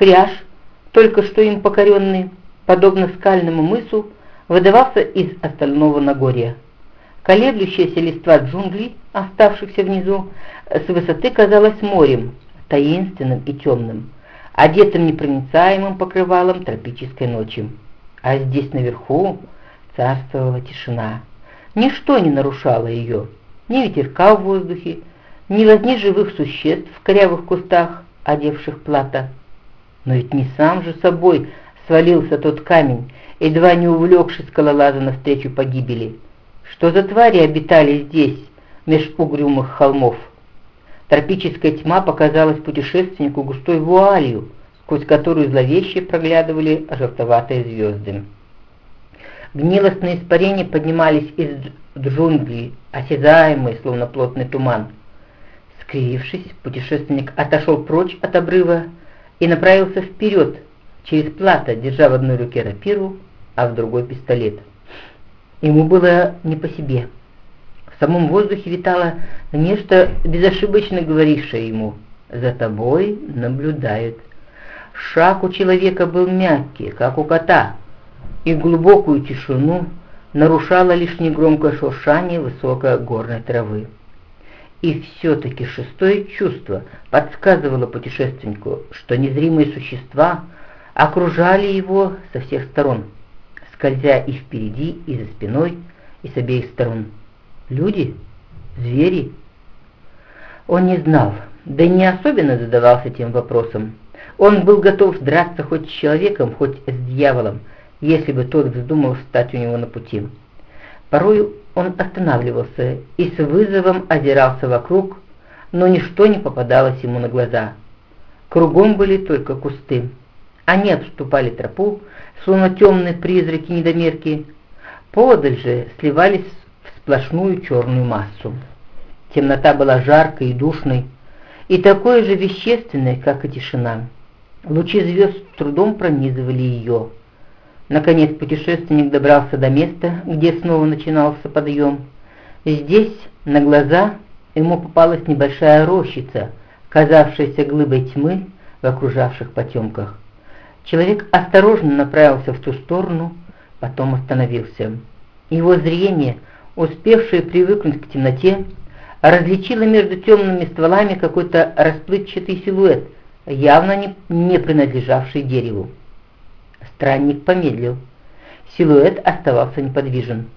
Кряж, только что им покоренный, подобно скальному мысу, выдавался из остального Нагорья. Колеблющаяся листва джунглей, оставшихся внизу, с высоты казалась морем, таинственным и темным, одетым непроницаемым покрывалом тропической ночи. А здесь наверху царствовала тишина. Ничто не нарушало ее, ни ветерка в воздухе, ни возни живых существ в корявых кустах, одевших плата. Но ведь не сам же собой свалился тот камень, едва не увлекший скалолаза навстречу погибели. Что за твари обитали здесь, меж угрюмых холмов? Тропическая тьма показалась путешественнику густой вуалью, сквозь которую зловеще проглядывали желтоватые звезды. Гнилостные испарения поднимались из джунглей, осязаемые, словно плотный туман. Скривившись, путешественник отошел прочь от обрыва и направился вперед, через плато, держа в одной руке рапиру, а в другой пистолет. Ему было не по себе. В самом воздухе витало нечто безошибочно говорившее ему «За тобой наблюдают». Шаг у человека был мягкий, как у кота, и глубокую тишину нарушало лишь негромкое шуршание высокой горной травы. И все-таки шестое чувство подсказывало путешественнику, что незримые существа окружали его со всех сторон, скользя и впереди, и за спиной, и с обеих сторон. Люди? Звери? Он не знал, да не особенно задавался тем вопросом. Он был готов драться хоть с человеком, хоть с дьяволом, если бы тот вздумал встать у него на пути. Порой он останавливался и с вызовом озирался вокруг, но ничто не попадалось ему на глаза. Кругом были только кусты. Они обступали тропу, словно темные призраки-недомерки. Подаль же сливались в сплошную черную массу. Темнота была жаркой и душной, и такой же вещественной, как и тишина. Лучи звезд с трудом пронизывали ее. Наконец путешественник добрался до места, где снова начинался подъем. Здесь, на глаза, ему попалась небольшая рощица, казавшаяся глыбой тьмы в окружавших потемках. Человек осторожно направился в ту сторону, потом остановился. Его зрение, успевшее привыкнуть к темноте, различило между темными стволами какой-то расплывчатый силуэт, явно не, не принадлежавший дереву. Странник помедлил. Силуэт оставался неподвижен.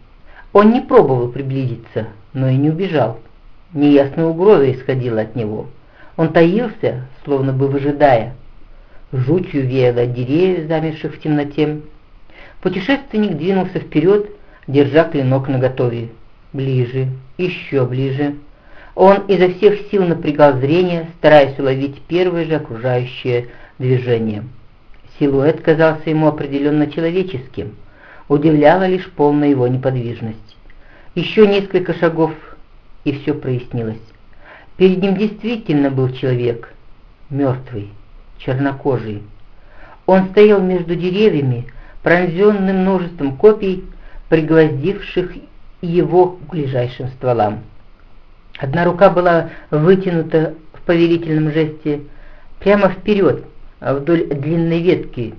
Он не пробовал приблизиться, но и не убежал. Неясная угроза исходила от него. Он таился, словно бы выжидая. Жутью веяло от деревьев, в темноте. Путешественник двинулся вперед, держа клинок наготове. Ближе, еще ближе. Он изо всех сил напрягал зрение, стараясь уловить первое же окружающее движение. Силуэт казался ему определенно человеческим, удивляла лишь полная его неподвижность. Еще несколько шагов, и все прояснилось. Перед ним действительно был человек, мертвый, чернокожий. Он стоял между деревьями, пронзенным множеством копий, пригвоздивших его к ближайшим стволам. Одна рука была вытянута в повелительном жесте прямо вперед, вдоль длинной ветки,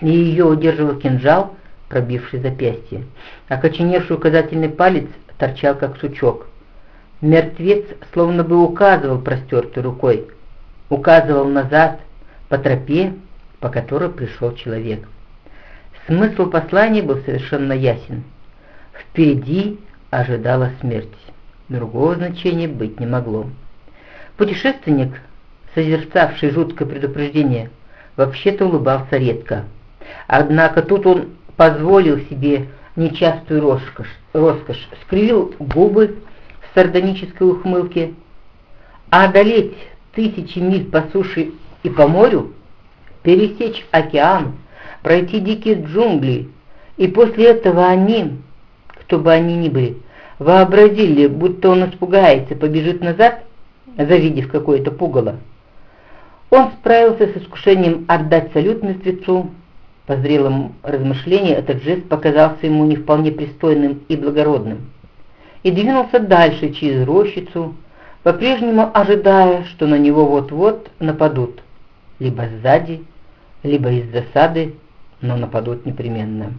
и ее удерживал кинжал, пробивший запястье. Окоченевший указательный палец торчал, как сучок. Мертвец словно бы указывал простертой рукой, указывал назад по тропе, по которой пришел человек. Смысл послания был совершенно ясен. Впереди ожидала смерть. Другого значения быть не могло. Путешественник, созерцавший жуткое предупреждение, вообще-то улыбался редко. Однако тут он позволил себе нечастую роскошь, роскошь скривил губы в сардонической ухмылке, а одолеть тысячи миль по суше и по морю, пересечь океан, пройти дикие джунгли, и после этого они, кто бы они ни были, вообразили, будто он испугается, побежит назад, завидев какое-то пугало. Он справился с искушением отдать салют мертвецу. По зрелому размышлению этот жест показался ему не вполне пристойным и благородным. И двинулся дальше через рощицу, по-прежнему ожидая, что на него вот-вот нападут, либо сзади, либо из засады, но нападут непременно.